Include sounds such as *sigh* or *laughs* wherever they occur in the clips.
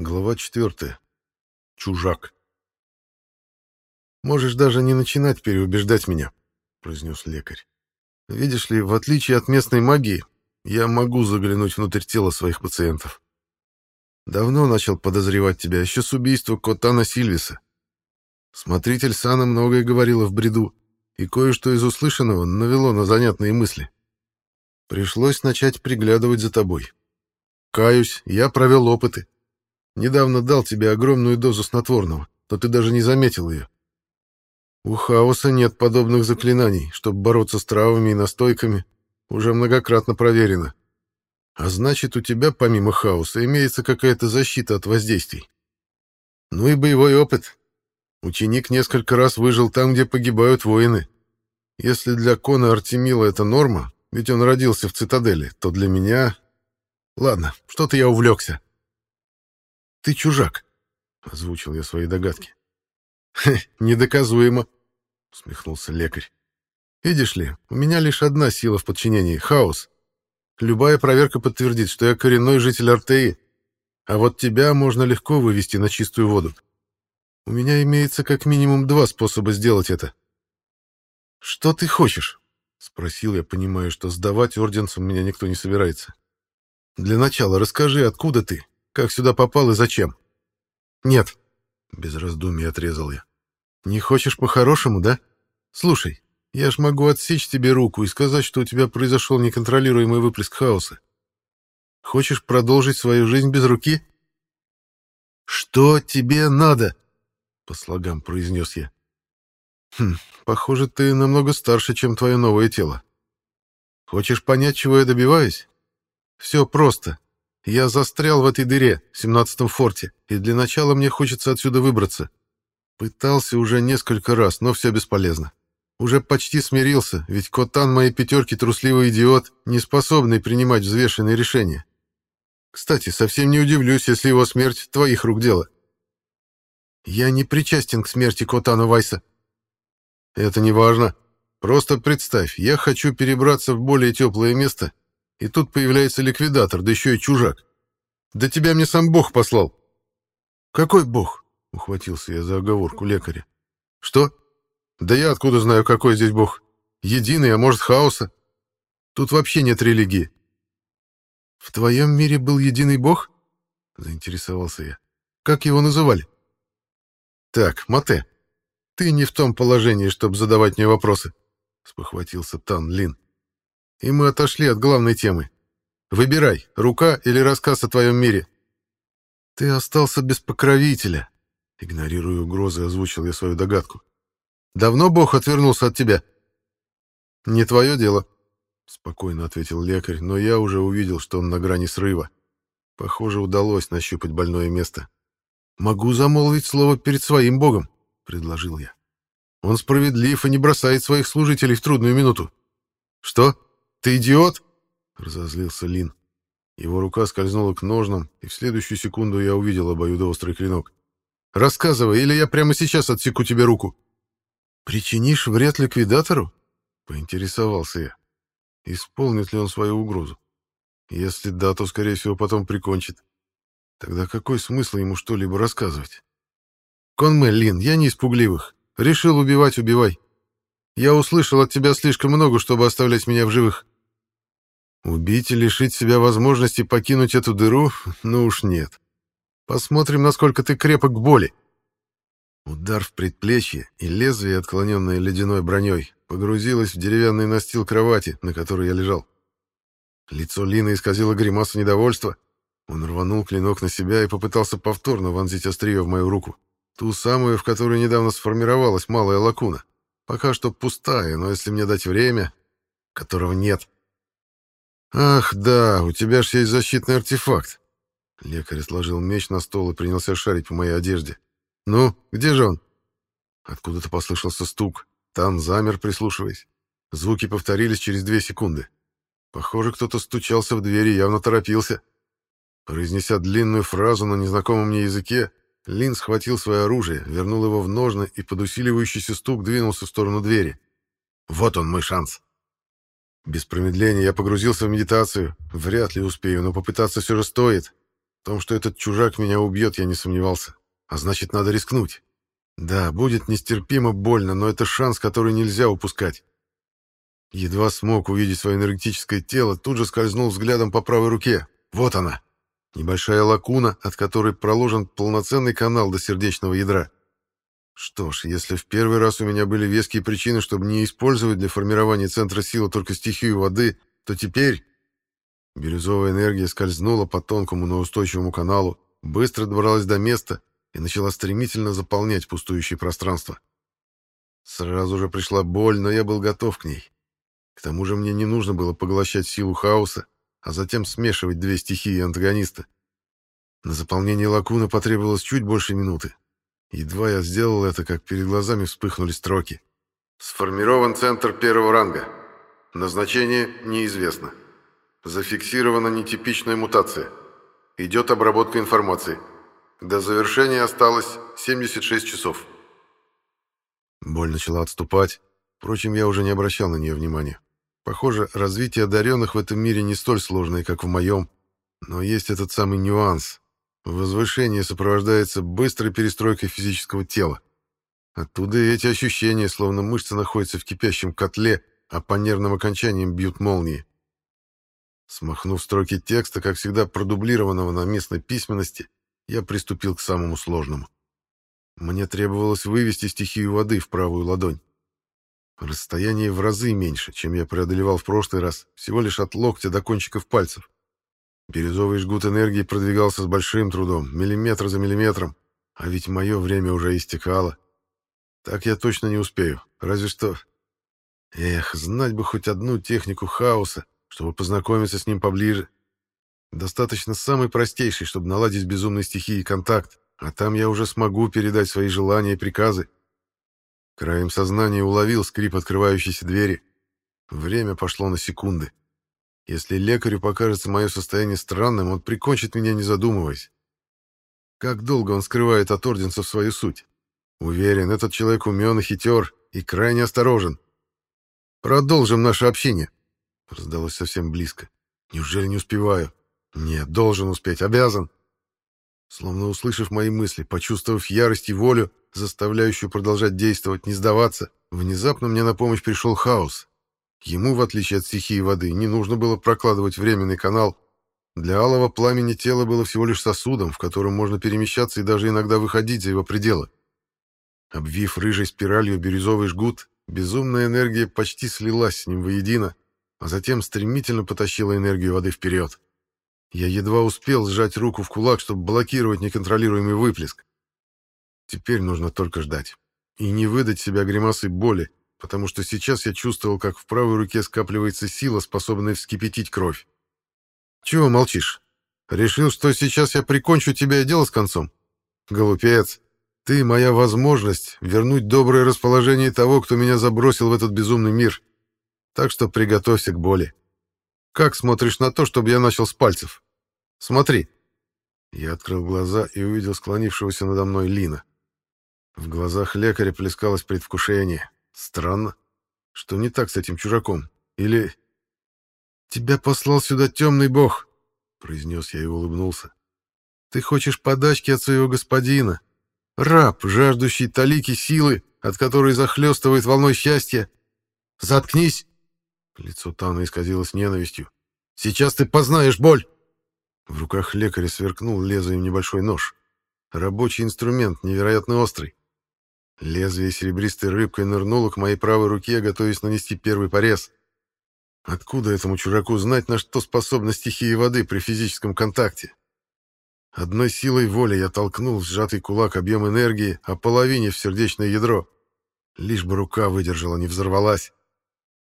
Глава четвертая. Чужак. «Можешь даже не начинать переубеждать меня», — произнес лекарь. «Видишь ли, в отличие от местной магии, я могу заглянуть внутрь тела своих пациентов. Давно начал подозревать тебя, еще с убийства Котана Сильвиса. Смотритель Сана многое говорила в бреду, и кое-что из услышанного навело на занятные мысли. Пришлось начать приглядывать за тобой. Каюсь, я провел опыты. Недавно дал тебе огромную дозу снотворного, но ты даже не заметил ее. У хаоса нет подобных заклинаний, чтобы бороться с травами и настойками, уже многократно проверено. А значит, у тебя, помимо хаоса, имеется какая-то защита от воздействий. Ну и боевой опыт. Ученик несколько раз выжил там, где погибают воины. Если для Кона Артемила это норма, ведь он родился в цитадели, то для меня... Ладно, что-то я увлекся. Ты чужак, — озвучил я свои догадки. — Недоказуемо, — усмехнулся лекарь. Видишь ли, у меня лишь одна сила в подчинении — хаос. Любая проверка подтвердит, что я коренной житель Артеи, а вот тебя можно легко вывести на чистую воду. У меня имеется как минимум два способа сделать это. — Что ты хочешь? — спросил я, понимая, что сдавать орденцам меня никто не собирается. — Для начала расскажи, откуда ты, как сюда попал и зачем? — Нет, — без раздумий отрезал я. — Не хочешь по-хорошему, да? Слушай, я ж могу отсечь тебе руку и сказать, что у тебя произошел неконтролируемый выплеск хаоса. Хочешь продолжить свою жизнь без руки? — Что тебе надо? — по слогам произнес я. Хм, похоже, ты намного старше, чем твое новое тело. Хочешь понять, чего я добиваюсь? Все просто. Я застрял в этой дыре, в семнадцатом форте, и для начала мне хочется отсюда выбраться. Пытался уже несколько раз, но все бесполезно. Уже почти смирился, ведь Котан моей пятерки трусливый идиот, не способный принимать взвешенные решения. Кстати, совсем не удивлюсь, если его смерть твоих рук дело. Я не причастен к смерти Котана Вайса, это не важно. Просто представь, я хочу перебраться в более теплое место, и тут появляется ликвидатор, да еще и чужак. Да тебя мне сам Бог послал. Какой Бог? Ухватился я за оговорку лекаря. Что? Да я откуда знаю, какой здесь Бог? Единый, а может, хаоса? Тут вообще нет религии. В твоем мире был единый Бог? Заинтересовался я. Как его называли? Так, Мате, «Ты не в том положении, чтобы задавать мне вопросы», — спохватился Тан Лин. «И мы отошли от главной темы. Выбирай, рука или рассказ о твоем мире». «Ты остался без покровителя», — игнорируя угрозы, озвучил я свою догадку. «Давно Бог отвернулся от тебя?» «Не твое дело», — спокойно ответил лекарь, но я уже увидел, что он на грани срыва. Похоже, удалось нащупать больное место. «Могу замолвить слово перед своим Богом», предложил я. Он справедлив и не бросает своих служителей в трудную минуту. Что? Ты идиот? разозлился Лин. Его рука скользнула к ножнам, и в следующую секунду я увидел обоюдоострый клинок. «Рассказывай, или я прямо сейчас отсеку тебе руку». «Причинишь вред ликвидатору?» — поинтересовался я. «Исполнит ли он свою угрозу? Если да, то, скорее всего, потом прикончит. Тогда какой смысл ему что-либо рассказывать?» Конме, Лин, я не испугливых. Решил убивать — убивай. Я услышал от тебя слишком много, чтобы оставлять меня в живых. Убить и лишить себя возможности покинуть эту дыру? Ну уж нет. Посмотрим, насколько ты крепок к боли. Удар в предплечье, и лезвие, отклоненное ледяной броней, погрузилось в деревянный настил кровати, на которой я лежал. Лицо Лины исказило гримаса недовольства. Он рванул клинок на себя и попытался повторно вонзить острие в мою руку. Ту самую, в которой недавно сформировалась малая лакуна. Пока что пустая, но если мне дать время, которого нет. Ах, да, у тебя же есть защитный артефакт. Лекарь сложил меч на стол и принялся шарить по моей одежде. Ну, где же он? Откуда-то послышался стук. Тан замер, прислушиваясь. Звуки повторились через две секунды. Похоже, кто-то стучался в дверь и явно торопился. Произнеся длинную фразу на незнакомом мне языке, Лин схватил свое оружие, вернул его в ножны и под усиливающийся стук двинулся в сторону двери. Вот он, мой шанс. Без промедления я погрузился в медитацию. Вряд ли успею, но попытаться все же стоит. том, что этот чужак меня убьет, я не сомневался. А значит, надо рискнуть. Да, будет нестерпимо больно, но это шанс, который нельзя упускать. Едва смог увидеть свое энергетическое тело, тут же скользнул взглядом по правой руке. Вот она. Небольшая лакуна, от которой проложен полноценный канал до сердечного ядра. Что ж, если в первый раз у меня были веские причины, чтобы не использовать для формирования центра силы только стихию воды, то теперь... Бирюзовая энергия скользнула по тонкому, но устойчивому каналу, быстро добралась до места и начала стремительно заполнять пустующее пространство. Сразу же пришла боль, но я был готов к ней. К тому же мне не нужно было поглощать силу хаоса, а затем смешивать две стихии антагониста. На заполнение лакуны потребовалось чуть больше минуты. Едва я сделал это, как перед глазами вспыхнули строки. «Сформирован центр первого ранга. Назначение неизвестно. Зафиксирована нетипичная мутация. Идет обработка информации. До завершения осталось 76 часов». Боль начала отступать. Впрочем, я уже не обращал на нее внимания. Похоже, развитие одаренных в этом мире не столь сложное, как в моем. Но есть этот самый нюанс. Возвышение сопровождается быстрой перестройкой физического тела. Оттуда и эти ощущения, словно мышцы находятся в кипящем котле, а по нервным окончаниям бьют молнии. Смахнув строки текста, как всегда продублированного на местной письменности, я приступил к самому сложному. Мне требовалось вывести стихию воды в правую ладонь. Расстояние в разы меньше, чем я преодолевал в прошлый раз, всего лишь от локтя до кончиков пальцев. Бирюзовый жгут энергии продвигался с большим трудом, миллиметр за миллиметром, а ведь мое время уже истекало. Так я точно не успею, разве что... Эх, знать бы хоть одну технику хаоса, чтобы познакомиться с ним поближе. Достаточно самый простейший, чтобы наладить безумной стихии контакт, а там я уже смогу передать свои желания и приказы. Краем сознания уловил скрип открывающейся двери. Время пошло на секунды. Если лекарю покажется мое состояние странным, он прикончит меня, не задумываясь. Как долго он скрывает от орденцев свою суть? Уверен, этот человек умен и хитер, и крайне осторожен. «Продолжим наше общение», — раздалось совсем близко. «Неужели не успеваю?» «Нет, должен успеть, обязан». Словно услышав мои мысли, почувствовав ярость и волю, заставляющую продолжать действовать, не сдаваться, внезапно мне на помощь пришел хаос. Ему, в отличие от стихии воды, не нужно было прокладывать временный канал. Для алого пламени тело было всего лишь сосудом, в котором можно перемещаться и даже иногда выходить за его пределы. Обвив рыжей спиралью бирюзовый жгут, безумная энергия почти слилась с ним воедино, а затем стремительно потащила энергию воды вперед. Я едва успел сжать руку в кулак, чтобы блокировать неконтролируемый выплеск. Теперь нужно только ждать. И не выдать себя гримасой боли, потому что сейчас я чувствовал, как в правой руке скапливается сила, способная вскипятить кровь. «Чего молчишь? Решил, что сейчас я прикончу тебя и дело с концом? Голупец, ты моя возможность вернуть доброе расположение того, кто меня забросил в этот безумный мир. Так что приготовься к боли. Как смотришь на то, чтобы я начал с пальцев? Смотри». Я открыл глаза и увидел склонившегося надо мной Лина. В глазах лекаря плескалось предвкушение. Странно. Что не так с этим чужаком? Или... «Тебя послал сюда темный бог», — произнес я и улыбнулся. «Ты хочешь подачки от своего господина. Раб, жаждущий талики силы, от которой захлестывает волной счастья. Заткнись!» Лицо Тана исказилось ненавистью. «Сейчас ты познаешь боль!» В руках лекаря сверкнул лезвием небольшой нож. Рабочий инструмент, невероятно острый. Лезвие серебристой рыбкой нырнуло к моей правой руке, готовясь нанести первый порез. Откуда этому чужаку знать, на что способна стихия воды при физическом контакте? Одной силой воли я толкнул в сжатый кулак объем энергии, а половине в сердечное ядро. Лишь бы рука выдержала, не взорвалась.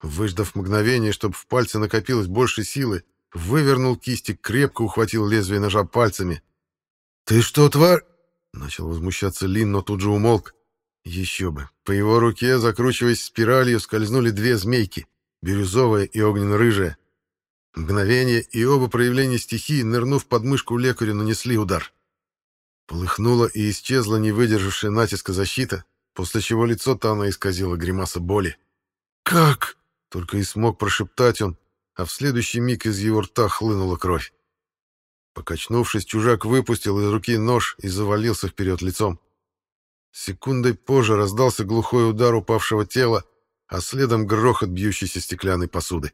Выждав мгновение, чтобы в пальце накопилось больше силы, вывернул кисти, крепко ухватил лезвие ножа пальцами. «Ты что, тварь?» — начал возмущаться Лин, но тут же умолк. Еще бы. По его руке, закручиваясь спиралью, скользнули две змейки, бирюзовая и огненно-рыжая. Мгновение, и оба проявления стихии, нырнув под мышку лекарю, нанесли удар. Полыхнула и исчезла не выдержавшая натиска защита, после чего лицо Тана исказило гримаса боли. «Как?» — только и смог прошептать он, а в следующий миг из его рта хлынула кровь. Покачнувшись, чужак выпустил из руки нож и завалился вперед лицом. Секундой позже раздался глухой удар упавшего тела, а следом грохот бьющейся стеклянной посуды.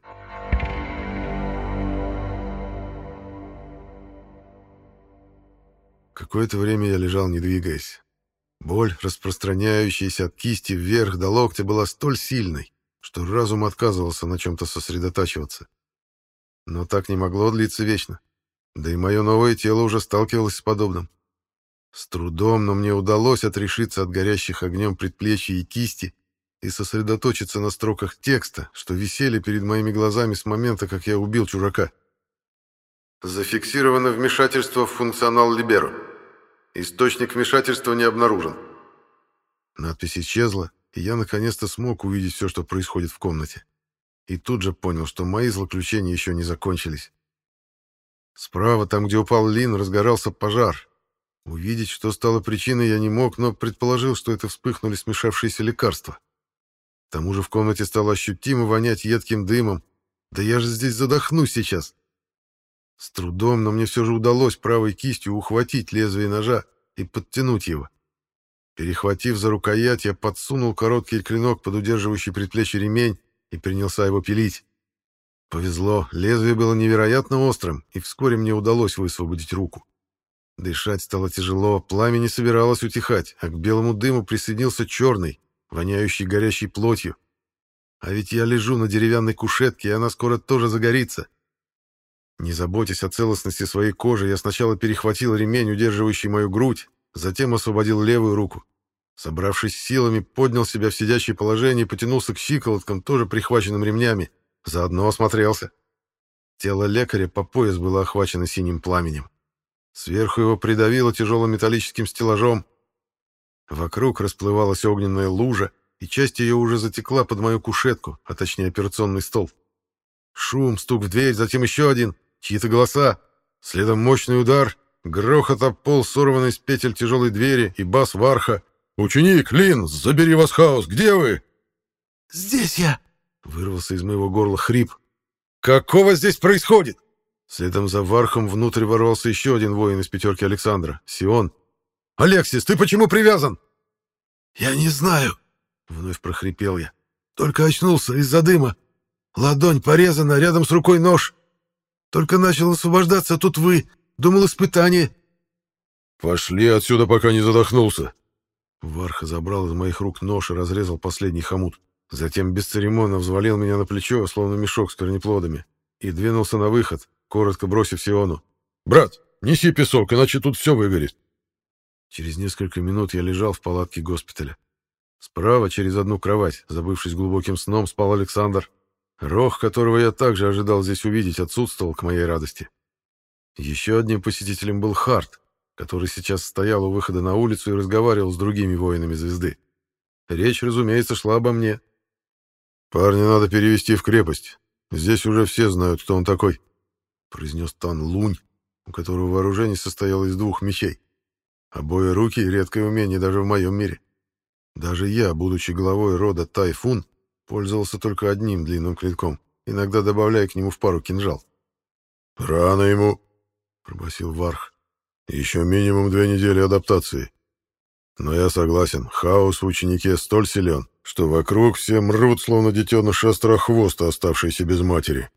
Какое-то время я лежал, не двигаясь. Боль, распространяющаяся от кисти вверх до локтя, была столь сильной, что разум отказывался на чем-то сосредотачиваться. Но так не могло длиться вечно. Да и мое новое тело уже сталкивалось с подобным. С трудом, но мне удалось отрешиться от горящих огнем предплечья и кисти и сосредоточиться на строках текста, что висели перед моими глазами с момента, как я убил чужака. Зафиксировано вмешательство в функционал Либеро. Источник вмешательства не обнаружен. Надпись исчезла, и я наконец-то смог увидеть все, что происходит в комнате. И тут же понял, что мои злоключения еще не закончились. Справа, там, где упал Лин, разгорался пожар. Увидеть, что стало причиной, я не мог, но предположил, что это вспыхнули смешавшиеся лекарства. К тому же в комнате стало ощутимо вонять едким дымом. Да я же здесь задохнусь сейчас. С трудом, но мне все же удалось правой кистью ухватить лезвие ножа и подтянуть его. Перехватив за рукоять, я подсунул короткий клинок под удерживающий предплечье ремень и принялся его пилить. Повезло, лезвие было невероятно острым, и вскоре мне удалось высвободить руку. Дышать стало тяжело, пламя не собиралось утихать, а к белому дыму присоединился черный, воняющий горящей плотью. А ведь я лежу на деревянной кушетке, и она скоро тоже загорится. Не заботясь о целостности своей кожи, я сначала перехватил ремень, удерживающий мою грудь, затем освободил левую руку. Собравшись силами, поднял себя в сидящее положение и потянулся к щиколоткам, тоже прихваченным ремнями. Заодно осмотрелся. Тело лекаря по пояс было охвачено синим пламенем. Сверху его придавило тяжелым металлическим стеллажом. Вокруг расплывалась огненная лужа, и часть ее уже затекла под мою кушетку, а точнее операционный стол. Шум, стук в дверь, затем еще один — чьи-то голоса, следом мощный удар, грохот об пол, сорванный с петель тяжелой двери и бас Варха. «Ученик, Лин, забери вас хаос, где вы?» «Здесь я!» — вырвался из моего горла хрип. «Какого здесь происходит?» Следом за Вархом внутрь ворвался еще один воин из пятерки Александра, Сион. «Алексис, ты почему привязан?» «Я не знаю», — вновь прохрипел я. «Только очнулся из-за дыма. Ладонь порезана, рядом с рукой нож. Только начал освобождаться, тут вы. Думал, испытание. Пошли отсюда, пока не задохнулся. Варха забрал из моих рук нож и разрезал последний хомут. Затем бесцеремонно взвалил меня на плечо, словно мешок с корнеплодами, и двинулся на выход, коротко бросив Сиону. «Брат, неси песок, иначе тут все выгорит». Через несколько минут я лежал в палатке госпиталя. Справа, через одну кровать, забывшись глубоким сном, спал Александр, Рох, которого я также ожидал здесь увидеть, отсутствовал к моей радости. Еще одним посетителем был Харт, который сейчас стоял у выхода на улицу и разговаривал с другими воинами звезды. Речь, разумеется, шла обо мне. «Парня надо перевести в крепость. Здесь уже все знают, кто он такой», — произнес Тан Лунь, у которого вооружение состояло из двух мечей. Обои руки — редкое умение даже в моем мире. Даже я, будучи главой рода Тайфун, Пользовался только одним длинным клинком, иногда добавляя к нему в пару кинжал. «Рано ему», — пробасил Варх. «Еще минимум две недели адаптации. Но я согласен, хаос в ученике столь силен, что вокруг все мрут, словно детеныш острохвоста, оставшийся без матери».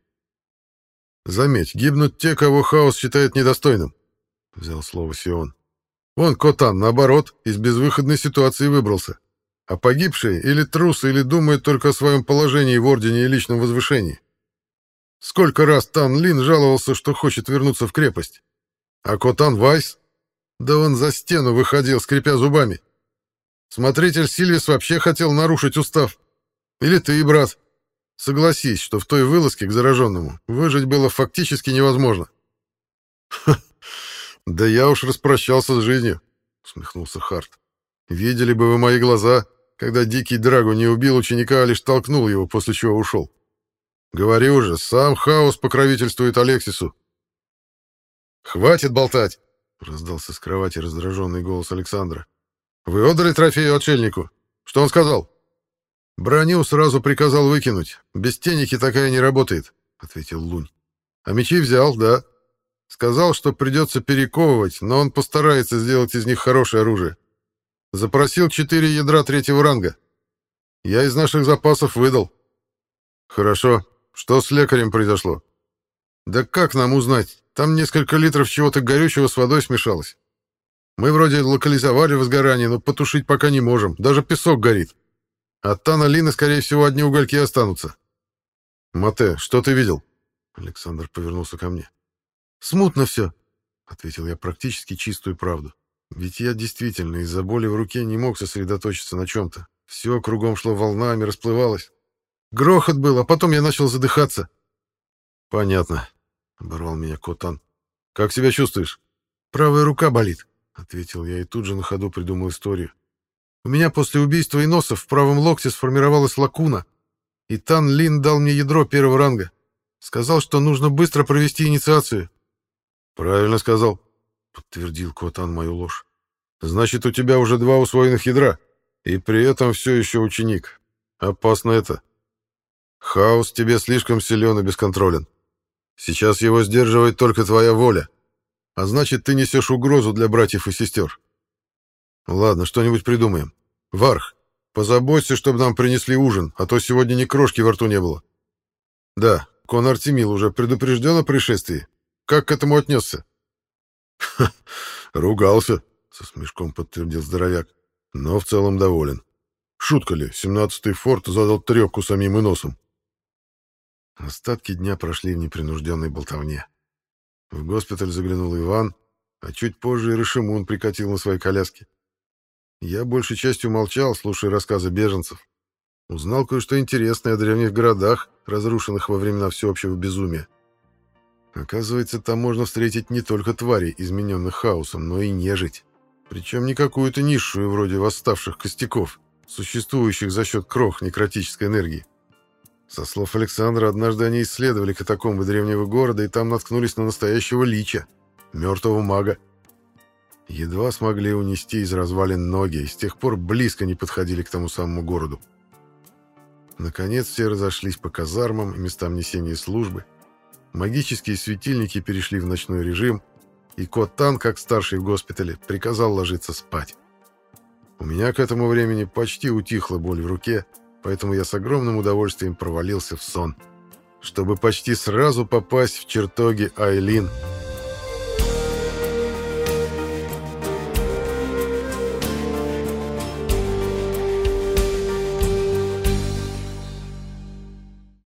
«Заметь, гибнут те, кого хаос считает недостойным», — взял слово Сион. «Вон Котан, наоборот, из безвыходной ситуации выбрался. А погибшие или трусы, или думают только о своем положении в Ордене и личном возвышении. Сколько раз Тан Лин жаловался, что хочет вернуться в крепость. А Котан Вайс? Да он за стену выходил, скрипя зубами. Смотритель Сильвис вообще хотел нарушить устав. Или ты, брат. Согласись, что в той вылазке к зараженному выжить было фактически невозможно. да я уж распрощался с жизнью, усмехнулся Харт. Видели бы вы мои глаза, когда дикий Драгу не убил ученика, а лишь толкнул его, после чего ушел. Говорю же, сам хаос покровительствует Алексису. «Хватит болтать!» — раздался с кровати раздраженный голос Александра. «Вы отдали трофей отшельнику? Что он сказал?» «Броню сразу приказал выкинуть. Без теники такая не работает», — ответил Лунь. «А мечи взял, да. Сказал, что придется перековывать, но он постарается сделать из них хорошее оружие. Запросил четыре ядра третьего ранга. Я из наших запасов выдал. Хорошо. Что с лекарем произошло? Да как нам узнать? Там несколько литров чего-то горючего с водой смешалось. Мы вроде локализовали возгорание, но потушить пока не можем. Даже песок горит. От Тана Лины, скорее всего, одни угольки останутся. Мате, что ты видел? Александр повернулся ко мне. Смутно все, ответил я практически чистую правду. Ведь я действительно из-за боли в руке не мог сосредоточиться на чем-то. Все кругом шло волнами, расплывалось. Грохот был, а потом я начал задыхаться. «Понятно», — оборвал меня Котан. «Как себя чувствуешь?» «Правая рука болит», — ответил я и тут же на ходу придумал историю. «У меня после убийства Иносов в правом локте сформировалась лакуна, и Тан Лин дал мне ядро первого ранга. Сказал, что нужно быстро провести инициацию». «Правильно сказал», — подтвердил Котан мою ложь. «Значит, у тебя уже два усвоенных ядра, и при этом все еще ученик. Опасно это. Хаос тебе слишком силен и бесконтролен. Сейчас его сдерживает только твоя воля, а значит, ты несешь угрозу для братьев и сестер. Ладно, что-нибудь придумаем. Варх, позаботься, чтобы нам принесли ужин, а то сегодня ни крошки во рту не было. Да, Кон Артемил уже предупрежден о происшествии. Как к этому отнесся? *laughs* ругался, со смешком подтвердил здоровяк, но в целом доволен. Шутка ли, семнадцатый форт задал трёпку самим и носом. Остатки дня прошли в непринужденной болтовне. В госпиталь заглянул Иван, а чуть позже и Рашимун прикатил на своей коляске. Я большей частью молчал, слушая рассказы беженцев. Узнал кое-что интересное о древних городах, разрушенных во времена всеобщего безумия. Оказывается, там можно встретить не только твари, измененных хаосом, но и нежить. Причем не какую-то низшую, вроде восставших костяков, существующих за счет крох некротической энергии. Со слов Александра, однажды они исследовали катакомбы древнего города и там наткнулись на настоящего лича, мертвого мага. Едва смогли унести из развалин ноги, и с тех пор близко не подходили к тому самому городу. Наконец все разошлись по казармам и местам несения службы. Магические светильники перешли в ночной режим, и кот Тан, как старший в госпитале, приказал ложиться спать. У меня к этому времени почти утихла боль в руке, поэтому я с огромным удовольствием провалился в сон, чтобы почти сразу попасть в чертоги Айлин —